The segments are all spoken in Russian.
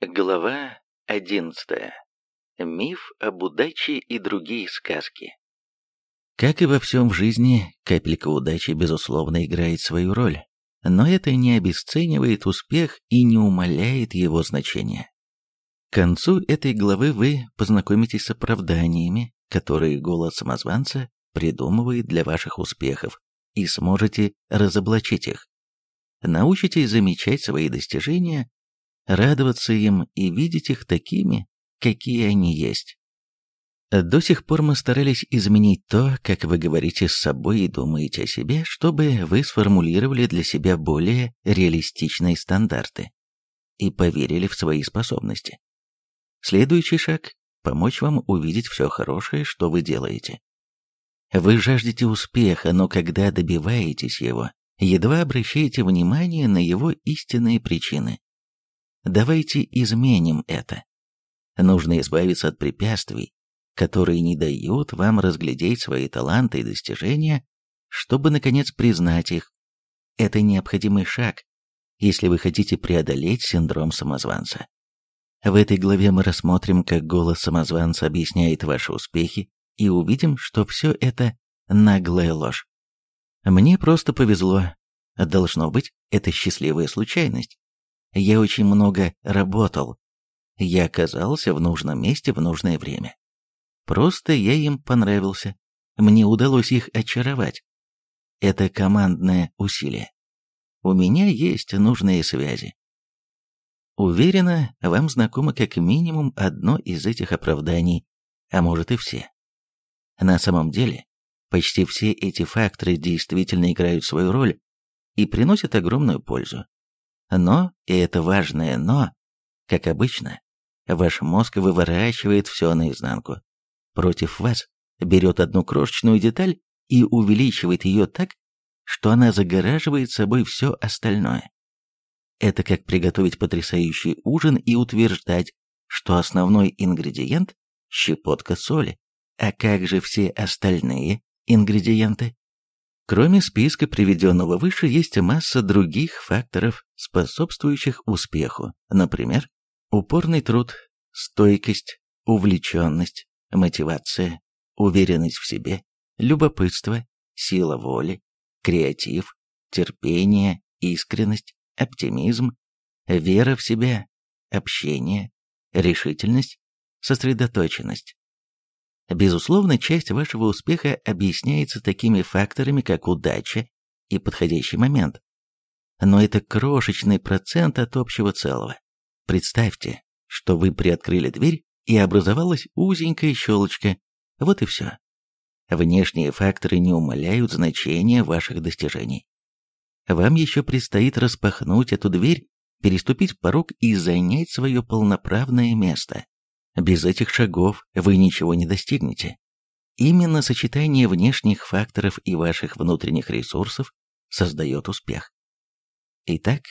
Глава 11. Миф об удаче и другие сказки. Как и во всем в жизни, капелька удачи безусловно играет свою роль, но это не обесценивает успех и не умаляет его значения. К концу этой главы вы познакомитесь с оправданиями, которые голос самозванца придумывает для ваших успехов, и сможете разоблачить их. Научитесь замечать свои достижения радоваться им и видеть их такими, какие они есть. До сих пор мы старались изменить то, как вы говорите с собой и думаете о себе, чтобы вы сформулировали для себя более реалистичные стандарты и поверили в свои способности. Следующий шаг – помочь вам увидеть все хорошее, что вы делаете. Вы жаждете успеха, но когда добиваетесь его, едва обращаете внимание на его истинные причины. Давайте изменим это. Нужно избавиться от препятствий, которые не дают вам разглядеть свои таланты и достижения, чтобы, наконец, признать их. Это необходимый шаг, если вы хотите преодолеть синдром самозванца. В этой главе мы рассмотрим, как голос самозванца объясняет ваши успехи, и увидим, что все это наглая ложь. Мне просто повезло. Должно быть, это счастливая случайность. Я очень много работал. Я оказался в нужном месте в нужное время. Просто я им понравился. Мне удалось их очаровать. Это командное усилие. У меня есть нужные связи. Уверена, вам знакомо как минимум одно из этих оправданий, а может и все. На самом деле, почти все эти факторы действительно играют свою роль и приносят огромную пользу. Но, и это важное «но», как обычно, ваш мозг выворачивает все наизнанку. Против вас берет одну крошечную деталь и увеличивает ее так, что она загораживает собой все остальное. Это как приготовить потрясающий ужин и утверждать, что основной ингредиент – щепотка соли, а как же все остальные ингредиенты? Кроме списка, приведенного выше, есть масса других факторов, способствующих успеху. Например, упорный труд, стойкость, увлеченность, мотивация, уверенность в себе, любопытство, сила воли, креатив, терпение, искренность, оптимизм, вера в себя, общение, решительность, сосредоточенность. Безусловно, часть вашего успеха объясняется такими факторами, как удача и подходящий момент. Но это крошечный процент от общего целого. Представьте, что вы приоткрыли дверь, и образовалась узенькая щелочка. Вот и все. Внешние факторы не умаляют значения ваших достижений. Вам еще предстоит распахнуть эту дверь, переступить порог и занять свое полноправное место. Без этих шагов вы ничего не достигнете. Именно сочетание внешних факторов и ваших внутренних ресурсов создает успех. Итак,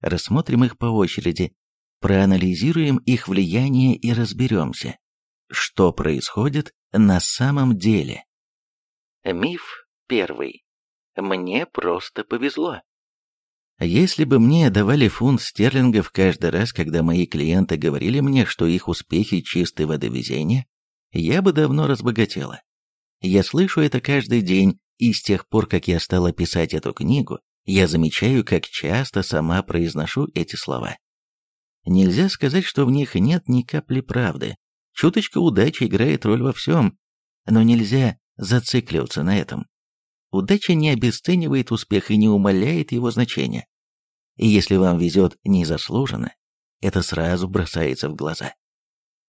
рассмотрим их по очереди, проанализируем их влияние и разберемся, что происходит на самом деле. Миф первый. Мне просто повезло. Если бы мне давали фунт стерлингов каждый раз, когда мои клиенты говорили мне, что их успехи чистой воды везения, я бы давно разбогатела. Я слышу это каждый день, и с тех пор, как я стала писать эту книгу, я замечаю, как часто сама произношу эти слова. Нельзя сказать, что в них нет ни капли правды. Чуточка удачи играет роль во всем, но нельзя зацикливаться на этом. Удача не обесценивает успех и не умаляет его значения. И если вам везет незаслуженно, это сразу бросается в глаза.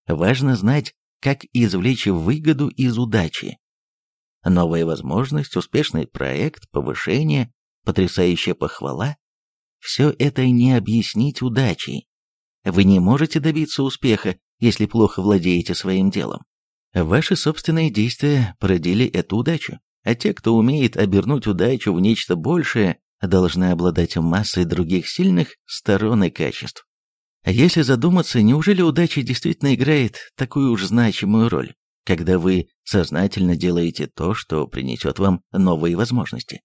Важно знать, как извлечь выгоду из удачи. Новая возможность, успешный проект, повышение, потрясающая похвала – все это не объяснить удачей. Вы не можете добиться успеха, если плохо владеете своим делом. Ваши собственные действия породили эту удачу а те, кто умеет обернуть удачу в нечто большее, должны обладать массой других сильных сторон и качеств. А если задуматься, неужели удача действительно играет такую уж значимую роль, когда вы сознательно делаете то, что принесет вам новые возможности?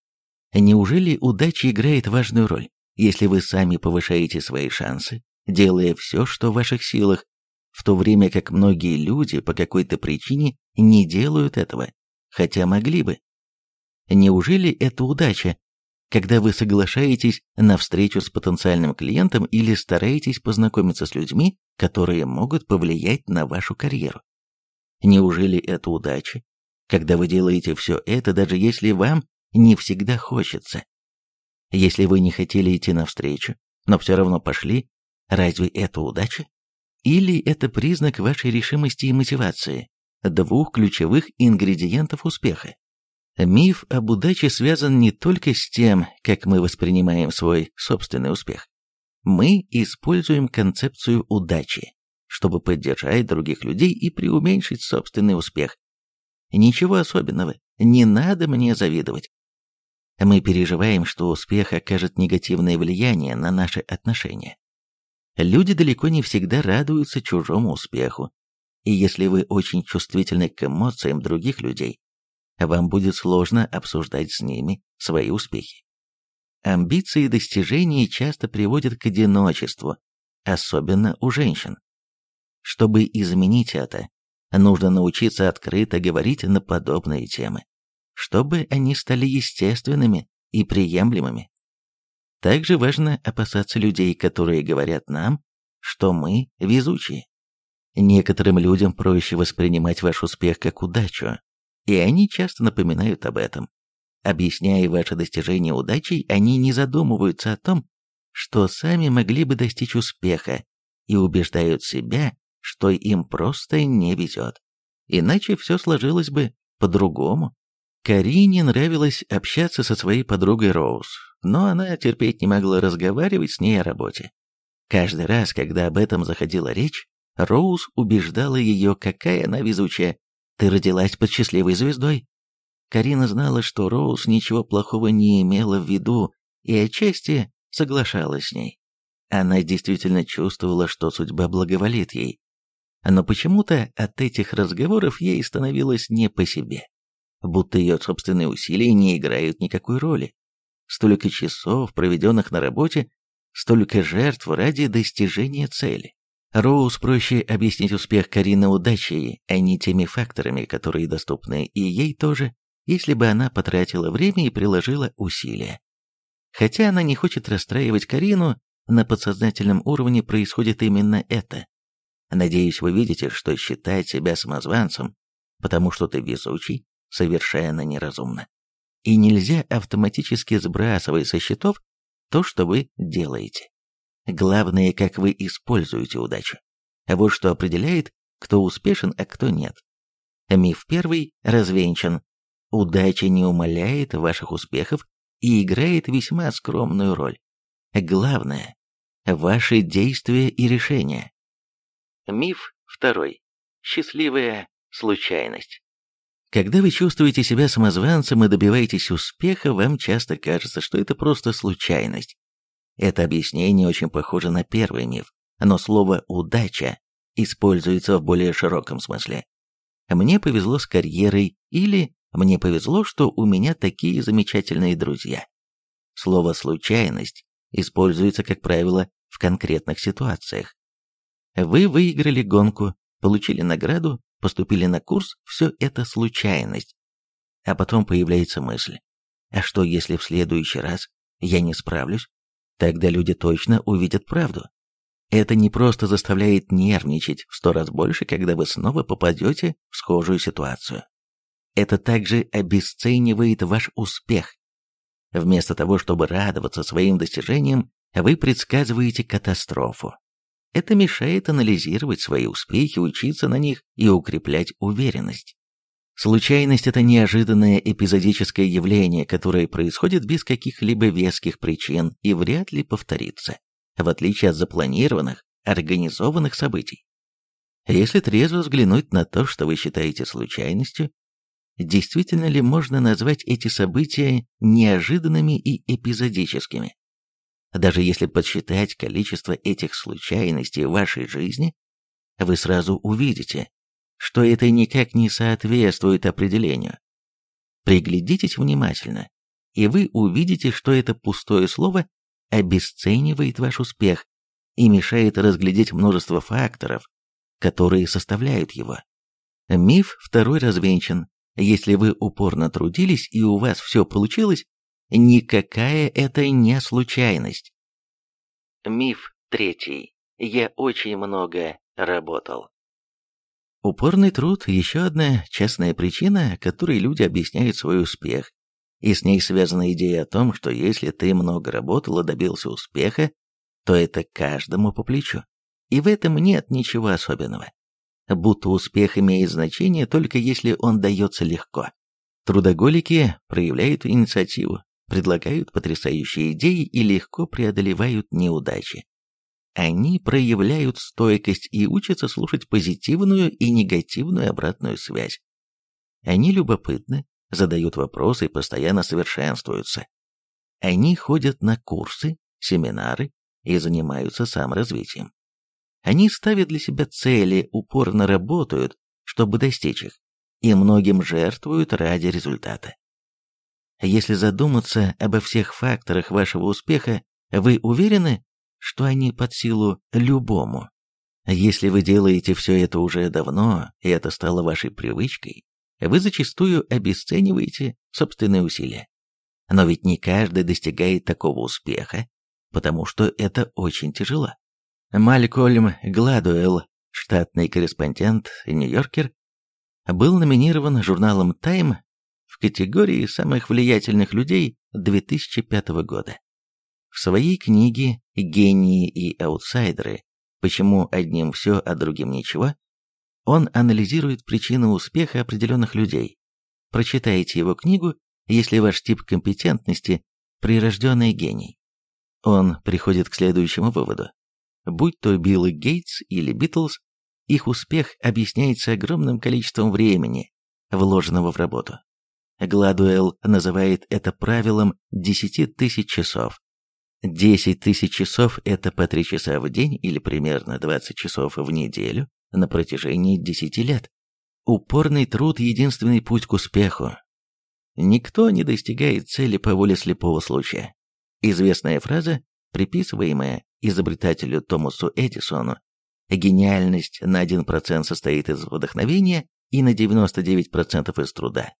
Неужели удача играет важную роль, если вы сами повышаете свои шансы, делая все, что в ваших силах, в то время как многие люди по какой-то причине не делают этого, хотя могли бы. Неужели это удача, когда вы соглашаетесь на встречу с потенциальным клиентом или стараетесь познакомиться с людьми, которые могут повлиять на вашу карьеру? Неужели это удача, когда вы делаете все это, даже если вам не всегда хочется? Если вы не хотели идти навстречу, но все равно пошли, разве это удача? Или это признак вашей решимости и мотивации, двух ключевых ингредиентов успеха? Миф об удаче связан не только с тем, как мы воспринимаем свой собственный успех. Мы используем концепцию удачи, чтобы поддержать других людей и преуменьшить собственный успех. Ничего особенного, не надо мне завидовать. Мы переживаем, что успех окажет негативное влияние на наши отношения. Люди далеко не всегда радуются чужому успеху, и если вы очень чувствительны к эмоциям других людей, вам будет сложно обсуждать с ними свои успехи. Амбиции и достижения часто приводят к одиночеству, особенно у женщин. Чтобы изменить это, нужно научиться открыто говорить на подобные темы, чтобы они стали естественными и приемлемыми. Также важно опасаться людей, которые говорят нам, что мы везучие. Некоторым людям проще воспринимать ваш успех как удачу, и они часто напоминают об этом. Объясняя ваше достижение удачей, они не задумываются о том, что сами могли бы достичь успеха, и убеждают себя, что им просто не везет. Иначе все сложилось бы по-другому. Карине нравилось общаться со своей подругой Роуз, но она терпеть не могла разговаривать с ней о работе. Каждый раз, когда об этом заходила речь, Роуз убеждала ее, какая она везучая, ты родилась под счастливой звездой. Карина знала, что Роуз ничего плохого не имела в виду, и отчасти соглашалась с ней. Она действительно чувствовала, что судьба благоволит ей. Но почему-то от этих разговоров ей становилось не по себе. Будто ее собственные усилия не играют никакой роли. Столько часов, проведенных на работе, столько жертв ради достижения цели. Роуз проще объяснить успех Карины удачей, а не теми факторами, которые доступны и ей тоже, если бы она потратила время и приложила усилия. Хотя она не хочет расстраивать Карину, на подсознательном уровне происходит именно это. Надеюсь, вы видите, что считать себя самозванцем, потому что ты везучий, совершенно неразумно. И нельзя автоматически сбрасывать со счетов то, что вы делаете. Главное, как вы используете удачу. Вот что определяет, кто успешен, а кто нет. Миф первый развенчан. Удача не умаляет ваших успехов и играет весьма скромную роль. Главное – ваши действия и решения. Миф второй. Счастливая случайность. Когда вы чувствуете себя самозванцем и добиваетесь успеха, вам часто кажется, что это просто случайность. Это объяснение очень похоже на первый миф, но слово «удача» используется в более широком смысле. Мне повезло с карьерой или мне повезло, что у меня такие замечательные друзья. Слово «случайность» используется, как правило, в конкретных ситуациях. Вы выиграли гонку, получили награду, поступили на курс, все это случайность. А потом появляется мысль, а что если в следующий раз я не справлюсь? Тогда люди точно увидят правду. Это не просто заставляет нервничать в сто раз больше, когда вы снова попадете в схожую ситуацию. Это также обесценивает ваш успех. Вместо того, чтобы радоваться своим достижениям, вы предсказываете катастрофу. Это мешает анализировать свои успехи, учиться на них и укреплять уверенность. Случайность – это неожиданное эпизодическое явление, которое происходит без каких-либо веских причин и вряд ли повторится, в отличие от запланированных, организованных событий. Если трезво взглянуть на то, что вы считаете случайностью, действительно ли можно назвать эти события неожиданными и эпизодическими? Даже если подсчитать количество этих случайностей в вашей жизни, вы сразу увидите, что это никак не соответствует определению. Приглядитесь внимательно, и вы увидите, что это пустое слово обесценивает ваш успех, и мешает разглядеть множество факторов, которые составляют его. Миф второй развенчан. Если вы упорно трудились и у вас все получилось, никакая это не случайность. Миф третий. Я очень много работал. Упорный труд – еще одна частная причина, которой люди объясняют свой успех. И с ней связана идея о том, что если ты много работал и добился успеха, то это каждому по плечу. И в этом нет ничего особенного. Будто успех имеет значение только если он дается легко. Трудоголики проявляют инициативу, предлагают потрясающие идеи и легко преодолевают неудачи. Они проявляют стойкость и учатся слушать позитивную и негативную обратную связь. Они любопытны, задают вопросы и постоянно совершенствуются. Они ходят на курсы, семинары и занимаются саморазвитием. Они ставят для себя цели, упорно работают, чтобы достичь их, и многим жертвуют ради результата. Если задуматься обо всех факторах вашего успеха, вы уверены, что они под силу любому. Если вы делаете все это уже давно, и это стало вашей привычкой, вы зачастую обесцениваете собственные усилия. Но ведь не каждый достигает такого успеха, потому что это очень тяжело. Малькольм Гладуэлл, штатный корреспондент «Нью-Йоркер», был номинирован журналом Time в категории самых влиятельных людей 2005 года. В своей книге «Гении и аутсайдеры. Почему одним все, а другим ничего» он анализирует причины успеха определенных людей. Прочитайте его книгу, если ваш тип компетентности – прирожденный гений. Он приходит к следующему выводу. Будь то Билл Гейтс или Битлз, их успех объясняется огромным количеством времени, вложенного в работу. Гладуэлл называет это правилом 10 тысяч часов. 10 тысяч часов – это по 3 часа в день или примерно 20 часов в неделю на протяжении 10 лет. Упорный труд – единственный путь к успеху. Никто не достигает цели по воле слепого случая. Известная фраза, приписываемая изобретателю Томасу Эдисону, гениальность на 1% состоит из вдохновения и на 99% из труда.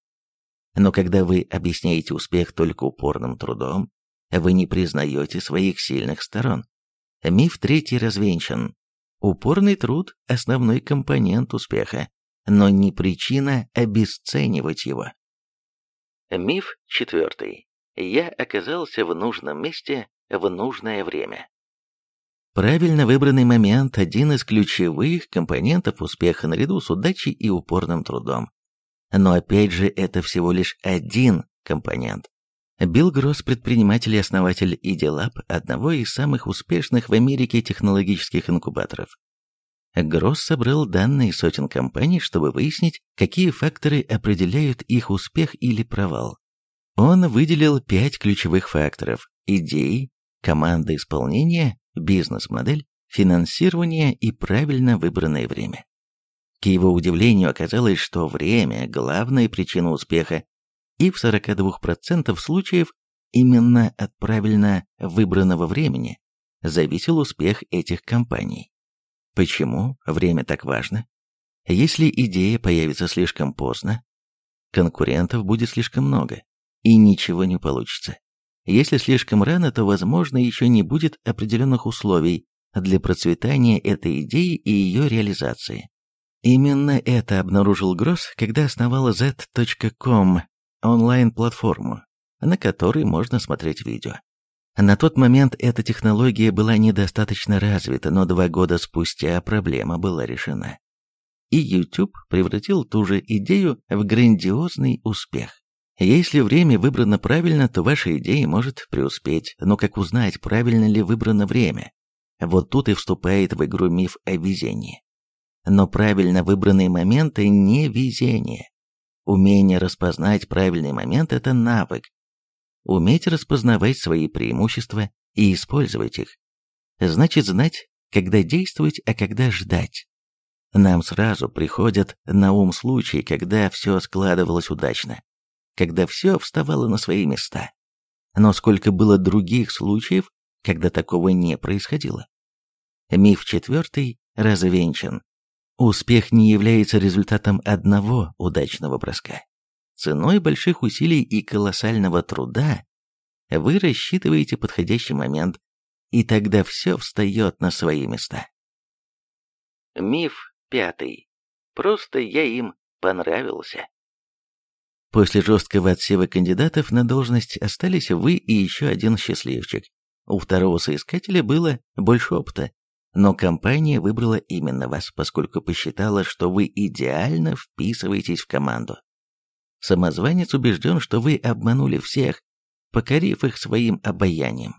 Но когда вы объясняете успех только упорным трудом, вы не признаете своих сильных сторон. Миф третий развенчан. Упорный труд – основной компонент успеха, но не причина обесценивать его. Миф четвертый. Я оказался в нужном месте в нужное время. Правильно выбранный момент – один из ключевых компонентов успеха наряду с удачей и упорным трудом. Но опять же, это всего лишь один компонент. Билл Гросс, предприниматель и основатель IdeaLab, одного из самых успешных в Америке технологических инкубаторов. Гросс собрал данные сотен компаний, чтобы выяснить, какие факторы определяют их успех или провал. Он выделил пять ключевых факторов – идеи, команда исполнения, бизнес-модель, финансирование и правильно выбранное время. К его удивлению оказалось, что время – главная причина успеха, и в 42% случаев именно от правильно выбранного времени зависел успех этих компаний. Почему время так важно? Если идея появится слишком поздно, конкурентов будет слишком много, и ничего не получится. Если слишком рано, то, возможно, еще не будет определенных условий для процветания этой идеи и ее реализации. Именно это обнаружил Гросс, когда основал Z.com, онлайн-платформу, на которой можно смотреть видео. На тот момент эта технология была недостаточно развита, но два года спустя проблема была решена. И YouTube превратил ту же идею в грандиозный успех. Если время выбрано правильно, то ваша идея может преуспеть, но как узнать, правильно ли выбрано время? Вот тут и вступает в игру миф о везении. Но правильно выбранные моменты не везение. Умение распознать правильный момент – это навык. Уметь распознавать свои преимущества и использовать их. Значит знать, когда действовать, а когда ждать. Нам сразу приходят на ум случаи, когда все складывалось удачно, когда все вставало на свои места. Но сколько было других случаев, когда такого не происходило. Миф четвертый развенчан. Успех не является результатом одного удачного броска. Ценой больших усилий и колоссального труда вы рассчитываете подходящий момент, и тогда все встает на свои места. Миф пятый. Просто я им понравился. После жесткого отсева кандидатов на должность остались вы и еще один счастливчик. У второго соискателя было больше опыта, но компания выбрала именно вас, поскольку посчитала, что вы идеально вписываетесь в команду. Самозванец убежден, что вы обманули всех, покорив их своим обаянием.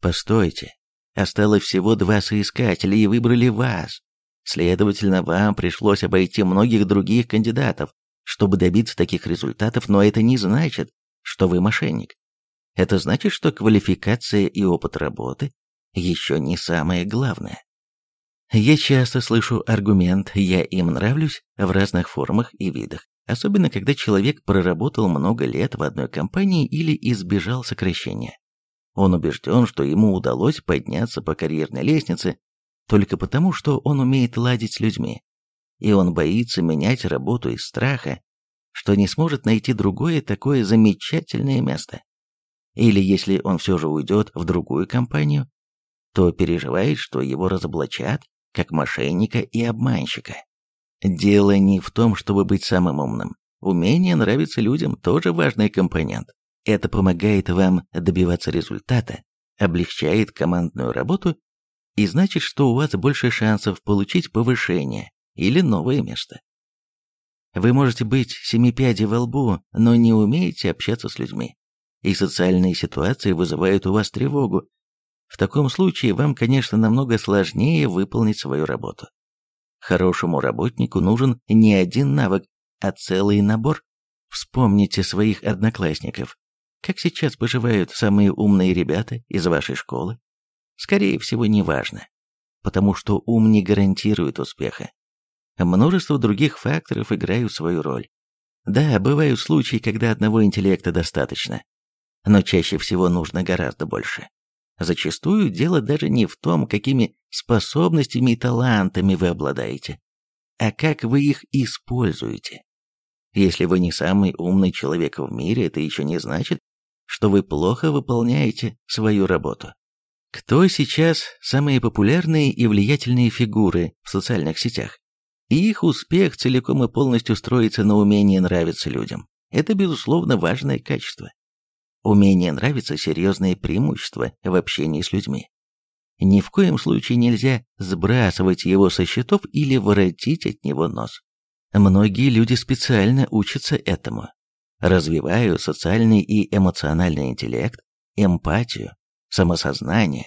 Постойте, осталось всего два соискателя и выбрали вас. Следовательно, вам пришлось обойти многих других кандидатов, чтобы добиться таких результатов, но это не значит, что вы мошенник. Это значит, что квалификация и опыт работы еще не самое главное. Я часто слышу аргумент «я им нравлюсь» в разных формах и видах, особенно когда человек проработал много лет в одной компании или избежал сокращения. Он убежден, что ему удалось подняться по карьерной лестнице только потому, что он умеет ладить с людьми, и он боится менять работу из страха, что не сможет найти другое такое замечательное место. Или если он все же уйдет в другую компанию, то переживает, что его разоблачат как мошенника и обманщика. Дело не в том, чтобы быть самым умным. Умение нравиться людям тоже важный компонент. Это помогает вам добиваться результата, облегчает командную работу и значит, что у вас больше шансов получить повышение или новое место. Вы можете быть семипядей во лбу, но не умеете общаться с людьми, и социальные ситуации вызывают у вас тревогу. В таком случае вам, конечно, намного сложнее выполнить свою работу. Хорошему работнику нужен не один навык, а целый набор. Вспомните своих одноклассников. Как сейчас поживают самые умные ребята из вашей школы? Скорее всего, неважно, потому что ум не гарантирует успеха. Множество других факторов играют свою роль. Да, бывают случаи, когда одного интеллекта достаточно, но чаще всего нужно гораздо больше. Зачастую дело даже не в том, какими способностями и талантами вы обладаете, а как вы их используете. Если вы не самый умный человек в мире, это еще не значит, что вы плохо выполняете свою работу. Кто сейчас самые популярные и влиятельные фигуры в социальных сетях? Их успех целиком и полностью строится на умении нравиться людям. Это, безусловно, важное качество. Умение нравиться – серьезное преимущество в общении с людьми. Ни в коем случае нельзя сбрасывать его со счетов или воротить от него нос. Многие люди специально учатся этому. Развивают социальный и эмоциональный интеллект, эмпатию, самосознание.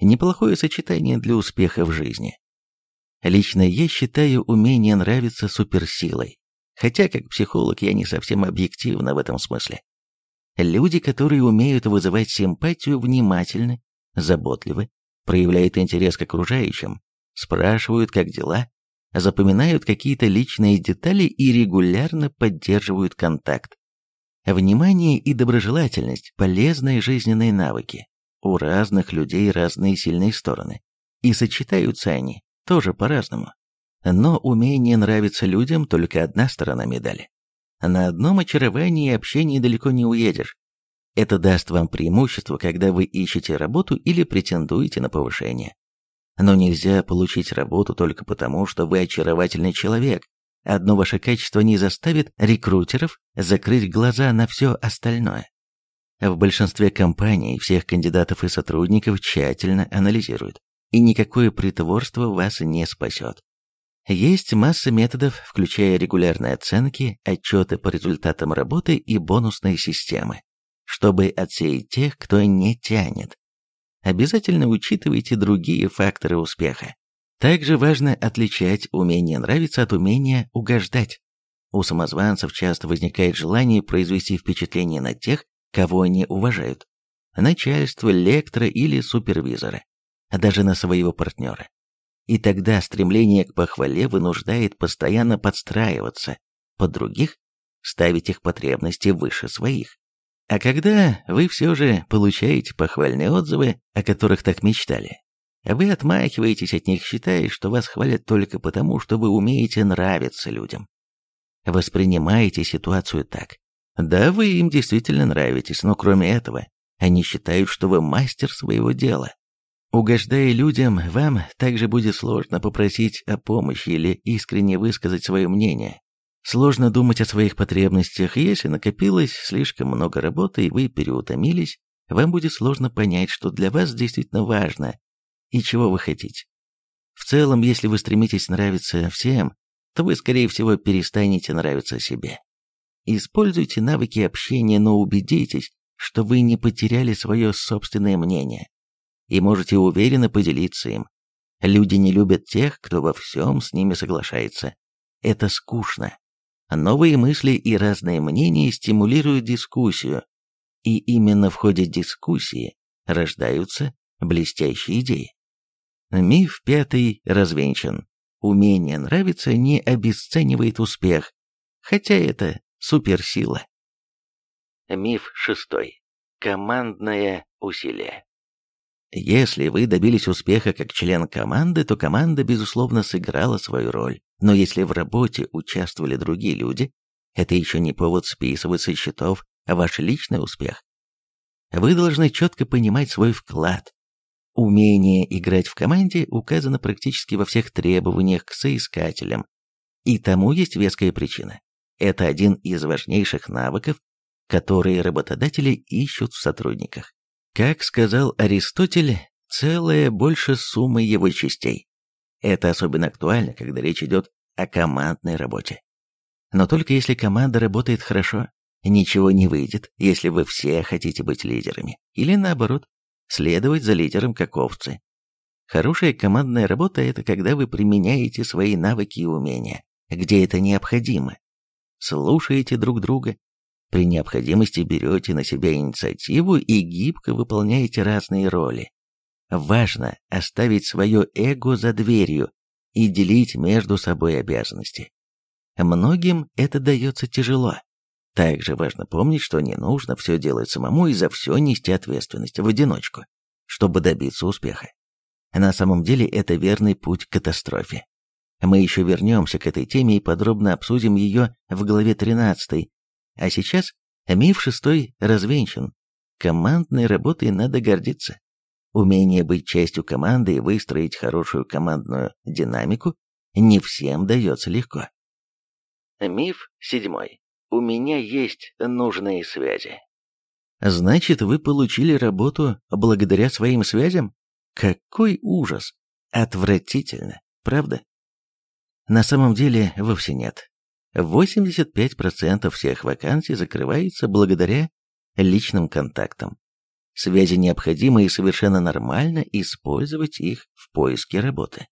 Неплохое сочетание для успеха в жизни. Лично я считаю умение нравиться суперсилой, хотя как психолог я не совсем объективна в этом смысле. Люди, которые умеют вызывать симпатию, внимательны, заботливы, проявляют интерес к окружающим, спрашивают, как дела, запоминают какие-то личные детали и регулярно поддерживают контакт. Внимание и доброжелательность – полезные жизненные навыки, у разных людей разные сильные стороны, и сочетаются они тоже по-разному. Но умение нравиться людям – только одна сторона медали. На одном очаровании и общении далеко не уедешь. Это даст вам преимущество, когда вы ищете работу или претендуете на повышение. Но нельзя получить работу только потому, что вы очаровательный человек. Одно ваше качество не заставит рекрутеров закрыть глаза на все остальное. В большинстве компаний всех кандидатов и сотрудников тщательно анализируют, и никакое притворство вас не спасет. Есть масса методов, включая регулярные оценки, отчеты по результатам работы и бонусные системы, чтобы отсеять тех, кто не тянет. Обязательно учитывайте другие факторы успеха. Также важно отличать умение нравиться от умения угождать. У самозванцев часто возникает желание произвести впечатление на тех, кого они уважают, начальство, лектора или супервизора, а даже на своего партнера. И тогда стремление к похвале вынуждает постоянно подстраиваться под других, ставить их потребности выше своих. А когда вы все же получаете похвальные отзывы, о которых так мечтали, Вы отмахиваетесь от них, считая, что вас хвалят только потому, что вы умеете нравиться людям. Воспринимаете ситуацию так. Да, вы им действительно нравитесь, но кроме этого, они считают, что вы мастер своего дела. Угождая людям, вам также будет сложно попросить о помощи или искренне высказать свое мнение. Сложно думать о своих потребностях, если накопилось слишком много работы и вы переутомились, вам будет сложно понять, что для вас действительно важно и чего вы хотите. В целом, если вы стремитесь нравиться всем, то вы, скорее всего, перестанете нравиться себе. Используйте навыки общения, но убедитесь, что вы не потеряли свое собственное мнение и можете уверенно поделиться им. Люди не любят тех, кто во всем с ними соглашается. Это скучно. Новые мысли и разные мнения стимулируют дискуссию, и именно в ходе дискуссии рождаются блестящие идеи. Миф пятый развенчан. Умение нравиться не обесценивает успех, хотя это суперсила. Миф шестой. Командное усилие. Если вы добились успеха как член команды, то команда, безусловно, сыграла свою роль. Но если в работе участвовали другие люди, это еще не повод списывать со счетов ваш личный успех. Вы должны четко понимать свой вклад. Умение играть в команде указано практически во всех требованиях к соискателям. И тому есть веская причина. Это один из важнейших навыков, которые работодатели ищут в сотрудниках. Как сказал Аристотель, целое больше суммы его частей. Это особенно актуально, когда речь идет о командной работе. Но только если команда работает хорошо, ничего не выйдет, если вы все хотите быть лидерами. Или наоборот, следовать за лидером как овцы. Хорошая командная работа – это когда вы применяете свои навыки и умения, где это необходимо. Слушаете друг друга, при необходимости берете на себя инициативу и гибко выполняете разные роли. Важно оставить свое эго за дверью и делить между собой обязанности. Многим это дается тяжело. Также важно помнить, что не нужно все делать самому и за все нести ответственность в одиночку, чтобы добиться успеха. На самом деле это верный путь к катастрофе. Мы еще вернемся к этой теме и подробно обсудим ее в главе 13 а сейчас миф шестой развенчан. Командной работой надо гордиться. Умение быть частью команды и выстроить хорошую командную динамику не всем дается легко. Миф седьмой. У меня есть нужные связи. Значит, вы получили работу благодаря своим связям? Какой ужас! Отвратительно, правда? На самом деле вовсе нет. 85% всех вакансий закрывается благодаря личным контактам. Связи необходимы и совершенно нормально использовать их в поиске работы.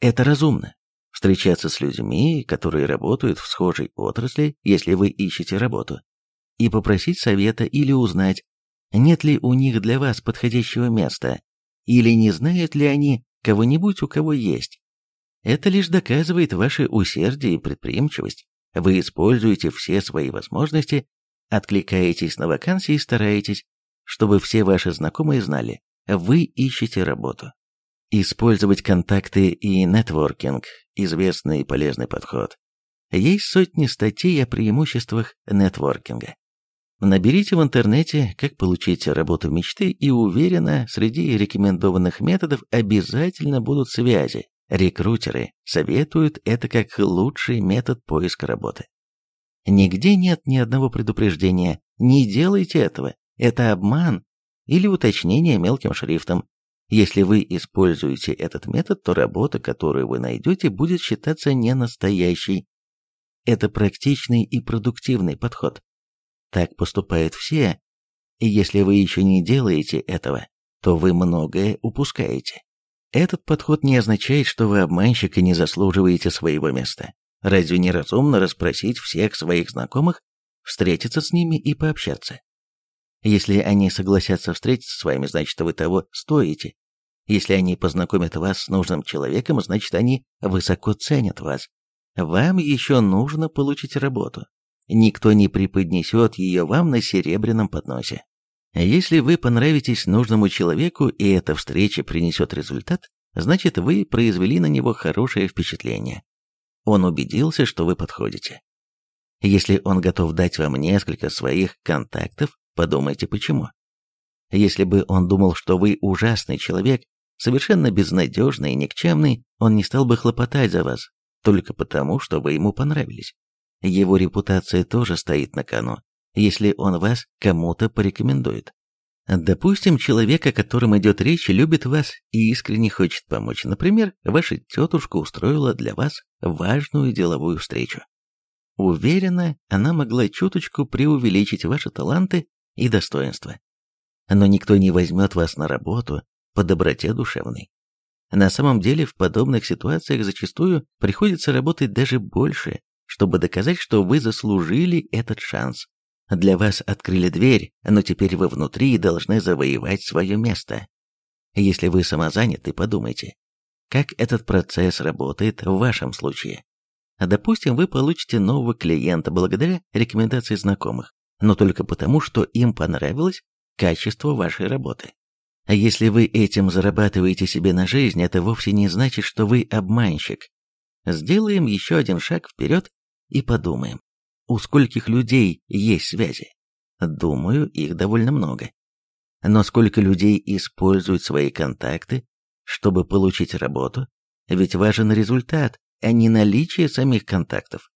Это разумно. Встречаться с людьми, которые работают в схожей отрасли, если вы ищете работу, и попросить совета или узнать, нет ли у них для вас подходящего места, или не знают ли они кого-нибудь, у кого есть. Это лишь доказывает ваше усердие и предприимчивость. Вы используете все свои возможности, откликаетесь на вакансии и стараетесь, чтобы все ваши знакомые знали, вы ищете работу. Использовать контакты и нетворкинг – известный и полезный подход. Есть сотни статей о преимуществах нетворкинга. Наберите в интернете «Как получить работу мечты» и уверенно, среди рекомендованных методов обязательно будут связи, Рекрутеры советуют это как лучший метод поиска работы. Нигде нет ни одного предупреждения «не делайте этого», это обман или уточнение мелким шрифтом. Если вы используете этот метод, то работа, которую вы найдете, будет считаться не настоящей. Это практичный и продуктивный подход. Так поступают все, и если вы еще не делаете этого, то вы многое упускаете. Этот подход не означает, что вы обманщик и не заслуживаете своего места. Разве не разумно расспросить всех своих знакомых, встретиться с ними и пообщаться? Если они согласятся встретиться с вами, значит, вы того стоите. Если они познакомят вас с нужным человеком, значит, они высоко ценят вас. Вам еще нужно получить работу. Никто не преподнесет ее вам на серебряном подносе. Если вы понравитесь нужному человеку и эта встреча принесет результат, значит вы произвели на него хорошее впечатление. Он убедился, что вы подходите. Если он готов дать вам несколько своих контактов, подумайте почему. Если бы он думал, что вы ужасный человек, совершенно безнадежный и никчемный, он не стал бы хлопотать за вас, только потому, что вы ему понравились. Его репутация тоже стоит на кону, если он вас кому-то порекомендует. Допустим, человек, о котором идет речь, любит вас и искренне хочет помочь. Например, ваша тетушка устроила для вас важную деловую встречу. Уверена, она могла чуточку преувеличить ваши таланты и достоинства. Но никто не возьмет вас на работу по доброте душевной. На самом деле, в подобных ситуациях зачастую приходится работать даже больше, чтобы доказать, что вы заслужили этот шанс. Для вас открыли дверь, но теперь вы внутри и должны завоевать свое место. Если вы самозаняты, подумайте, как этот процесс работает в вашем случае. Допустим, вы получите нового клиента благодаря рекомендации знакомых, но только потому, что им понравилось качество вашей работы. А если вы этим зарабатываете себе на жизнь, это вовсе не значит, что вы обманщик. Сделаем еще один шаг вперед и подумаем, у скольких людей есть связи? Думаю, их довольно много. Но сколько людей используют свои контакты, чтобы получить работу? Ведь важен результат, а не наличие самих контактов.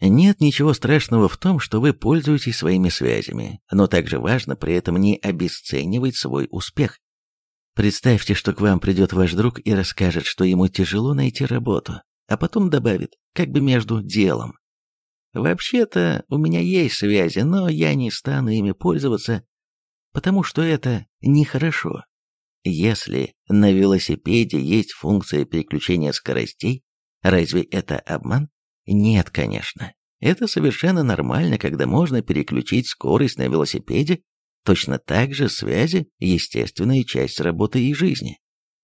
Нет ничего страшного в том, что вы пользуетесь своими связями, но также важно при этом не обесценивать свой успех. Представьте, что к вам придет ваш друг и расскажет, что ему тяжело найти работу, а потом добавит, как бы между делом. Вообще-то у меня есть связи, но я не стану ими пользоваться, потому что это нехорошо. Если на велосипеде есть функция переключения скоростей, разве это обман? Нет, конечно. Это совершенно нормально, когда можно переключить скорость на велосипеде. Точно так же связи – естественная часть работы и жизни.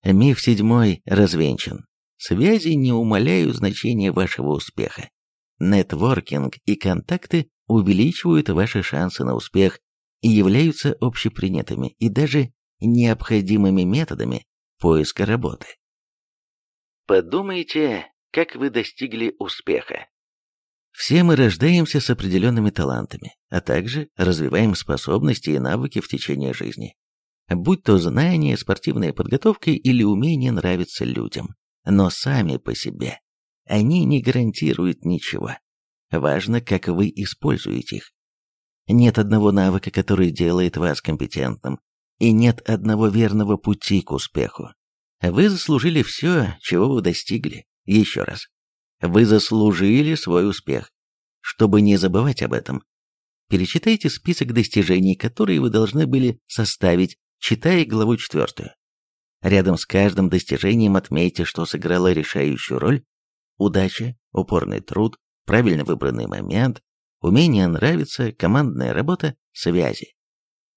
Миф седьмой развенчан. Связи не умаляют значения вашего успеха. Нетворкинг и контакты увеличивают ваши шансы на успех и являются общепринятыми и даже необходимыми методами поиска работы. Подумайте, как вы достигли успеха. Все мы рождаемся с определенными талантами, а также развиваем способности и навыки в течение жизни. Будь то знания, спортивная подготовка или умение нравиться людям. Но сами по себе они не гарантируют ничего. Важно, как вы используете их. Нет одного навыка, который делает вас компетентным, и нет одного верного пути к успеху. Вы заслужили все, чего вы достигли. Еще раз. Вы заслужили свой успех. Чтобы не забывать об этом, перечитайте список достижений, которые вы должны были составить, читая главу четвертую. Рядом с каждым достижением отметьте, что сыграло решающую роль удача, упорный труд, правильно выбранный момент, умение нравиться, командная работа, связи.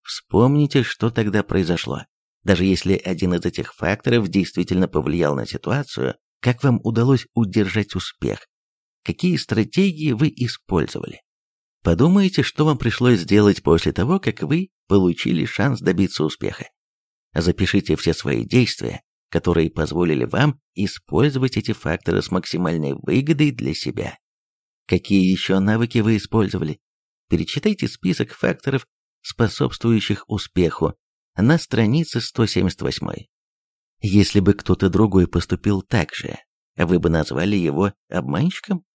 Вспомните, что тогда произошло. Даже если один из этих факторов действительно повлиял на ситуацию, как вам удалось удержать успех? Какие стратегии вы использовали? Подумайте, что вам пришлось сделать после того, как вы получили шанс добиться успеха. Запишите все свои действия, которые позволили вам использовать эти факторы с максимальной выгодой для себя. Какие еще навыки вы использовали? Перечитайте список факторов, способствующих успеху, на странице 178. Если бы кто-то другой поступил так же, вы бы назвали его обманщиком?